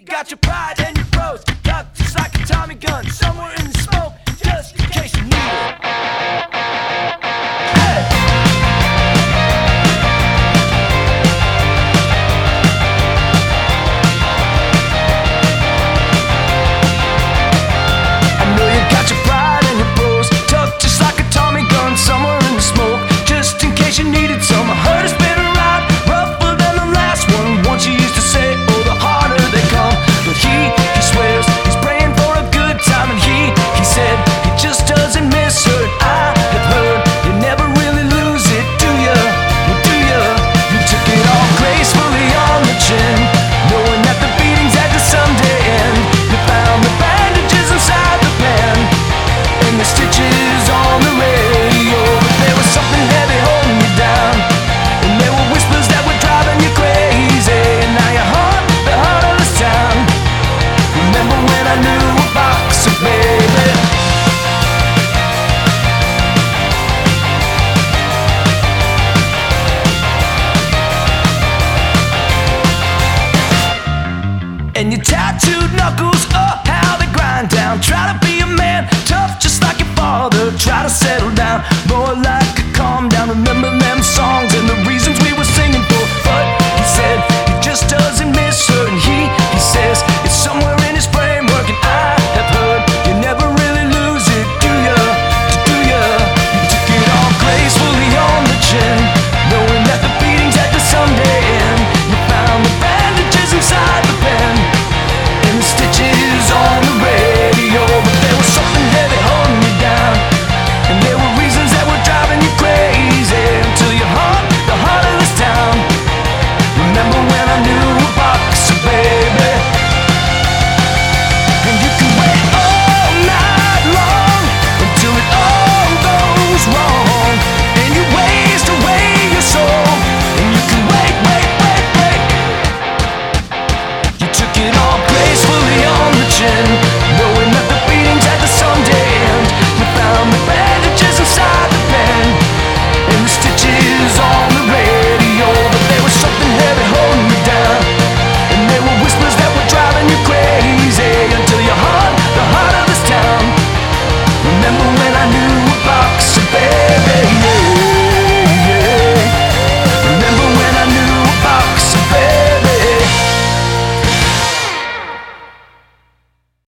You got your pride and your rose, tucked just like a Tommy gun, somewhere in the smoke, just man, tough just like your father. Try to settle down, more like a calm down. Remember